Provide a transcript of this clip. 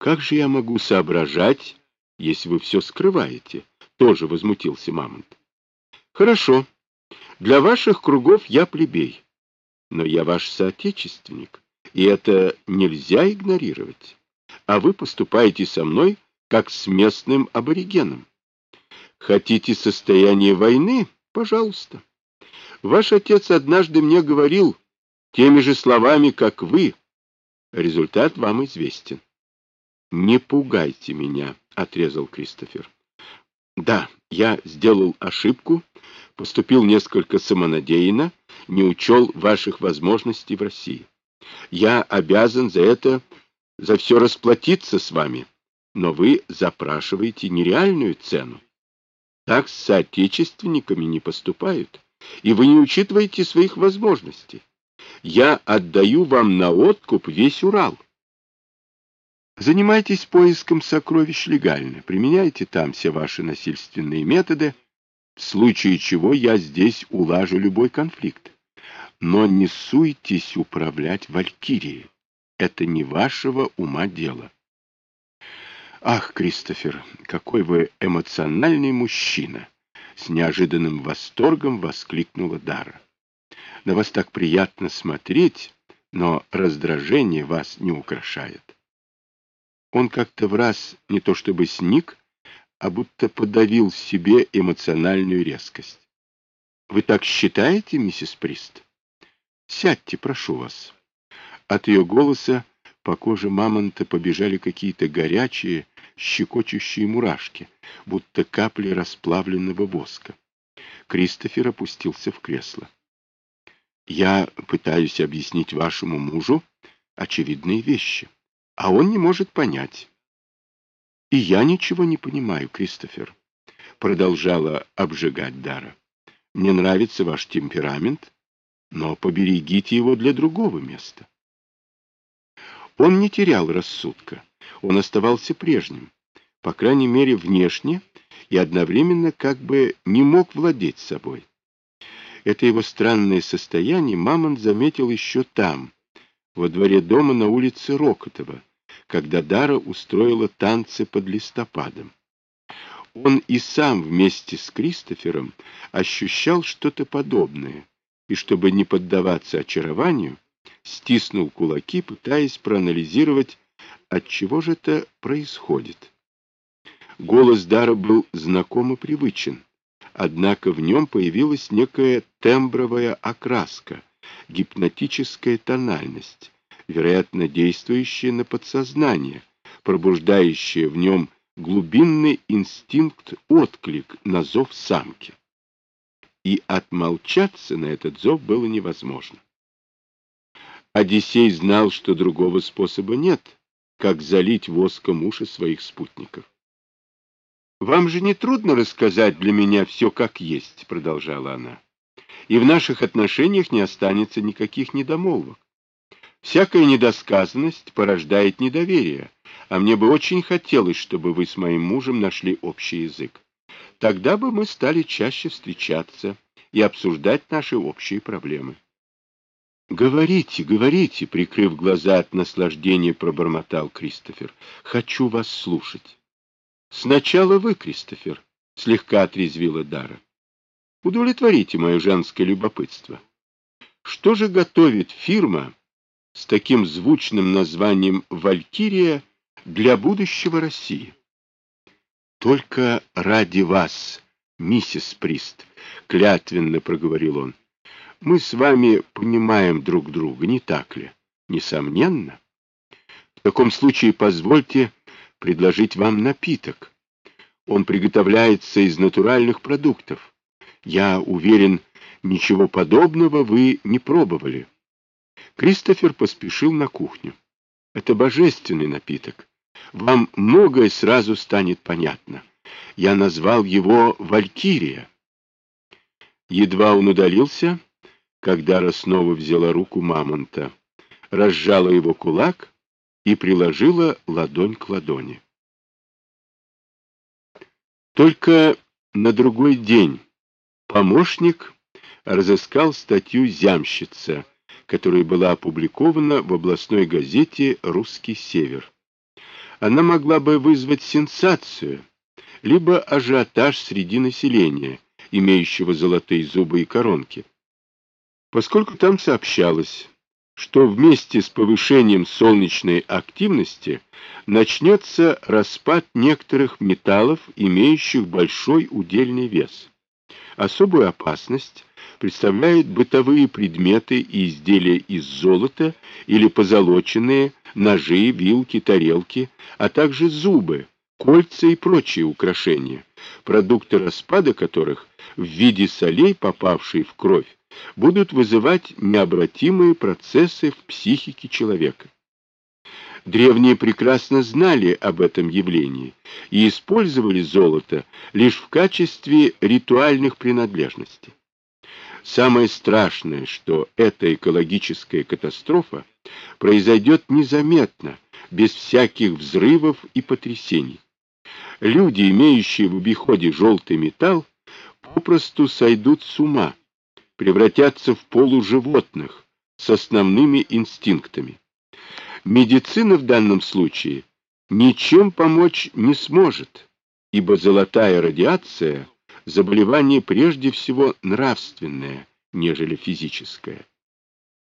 Как же я могу соображать, если вы все скрываете? Тоже возмутился Мамонт. Хорошо. Для ваших кругов я плебей. Но я ваш соотечественник, и это нельзя игнорировать. А вы поступаете со мной, как с местным аборигеном. Хотите состояние войны? Пожалуйста. Ваш отец однажды мне говорил теми же словами, как вы. Результат вам известен. Не пугайте меня, отрезал Кристофер. Да, я сделал ошибку, поступил несколько самонадеянно, не учел ваших возможностей в России. Я обязан за это, за все расплатиться с вами, но вы запрашиваете нереальную цену. Так с соотечественниками не поступают, и вы не учитываете своих возможностей. Я отдаю вам на откуп весь Урал. Занимайтесь поиском сокровищ легально, применяйте там все ваши насильственные методы, в случае чего я здесь улажу любой конфликт. Но не суйтесь управлять Валькирией. Это не вашего ума дело. Ах, Кристофер, какой вы эмоциональный мужчина! С неожиданным восторгом воскликнула Дара. На вас так приятно смотреть, но раздражение вас не украшает. Он как-то в раз не то чтобы сник, а будто подавил в себе эмоциональную резкость. Вы так считаете, миссис Прист? Сядьте, прошу вас. От ее голоса по коже мамонта побежали какие-то горячие, щекочущие мурашки, будто капли расплавленного воска. Кристофер опустился в кресло. «Я пытаюсь объяснить вашему мужу очевидные вещи, а он не может понять». «И я ничего не понимаю, Кристофер», — продолжала обжигать Дара. «Мне нравится ваш темперамент, но поберегите его для другого места». Он не терял рассудка, он оставался прежним, по крайней мере внешне, и одновременно как бы не мог владеть собой. Это его странное состояние Мамонт заметил еще там, во дворе дома на улице Рокотова, когда Дара устроила танцы под листопадом. Он и сам вместе с Кристофером ощущал что-то подобное, и чтобы не поддаваться очарованию, стиснул кулаки, пытаясь проанализировать, от чего же это происходит. Голос Дара был знаком и привычен, однако в нем появилась некая тембровая окраска, гипнотическая тональность, вероятно, действующая на подсознание, пробуждающая в нем глубинный инстинкт-отклик на зов самки. И отмолчаться на этот зов было невозможно. Одиссей знал, что другого способа нет, как залить воском уши своих спутников. «Вам же не трудно рассказать для меня все как есть», — продолжала она. «И в наших отношениях не останется никаких недомолвок. Всякая недосказанность порождает недоверие, а мне бы очень хотелось, чтобы вы с моим мужем нашли общий язык. Тогда бы мы стали чаще встречаться и обсуждать наши общие проблемы». «Говорите, говорите!» — прикрыв глаза от наслаждения, пробормотал Кристофер. «Хочу вас слушать». «Сначала вы, Кристофер», — слегка отрезвила Дара. «Удовлетворите мое женское любопытство. Что же готовит фирма с таким звучным названием «Валькирия» для будущего России?» «Только ради вас, миссис Прист», — клятвенно проговорил он. Мы с вами понимаем друг друга, не так ли? Несомненно. В таком случае позвольте предложить вам напиток. Он приготовляется из натуральных продуктов. Я уверен, ничего подобного вы не пробовали. Кристофер поспешил на кухню. Это божественный напиток. Вам многое сразу станет понятно. Я назвал его «Валькирия». Едва он удалился, когда снова взяла руку мамонта, разжала его кулак и приложила ладонь к ладони. Только на другой день помощник разыскал статью «Зямщица», которая была опубликована в областной газете «Русский север». она могла бы вызвать сенсацию, либо ажиотаж среди населения, имеющего золотые зубы и коронки. Поскольку там сообщалось, что вместе с повышением солнечной активности начнется распад некоторых металлов, имеющих большой удельный вес. Особую опасность представляют бытовые предметы и изделия из золота или позолоченные ножи, вилки, тарелки, а также зубы, кольца и прочие украшения, продукты распада которых в виде солей, попавшие в кровь, будут вызывать необратимые процессы в психике человека. Древние прекрасно знали об этом явлении и использовали золото лишь в качестве ритуальных принадлежностей. Самое страшное, что эта экологическая катастрофа произойдет незаметно, без всяких взрывов и потрясений. Люди, имеющие в обиходе желтый металл, попросту сойдут с ума, превратятся в полуживотных с основными инстинктами. Медицина в данном случае ничем помочь не сможет, ибо золотая радиация – заболевание прежде всего нравственное, нежели физическое.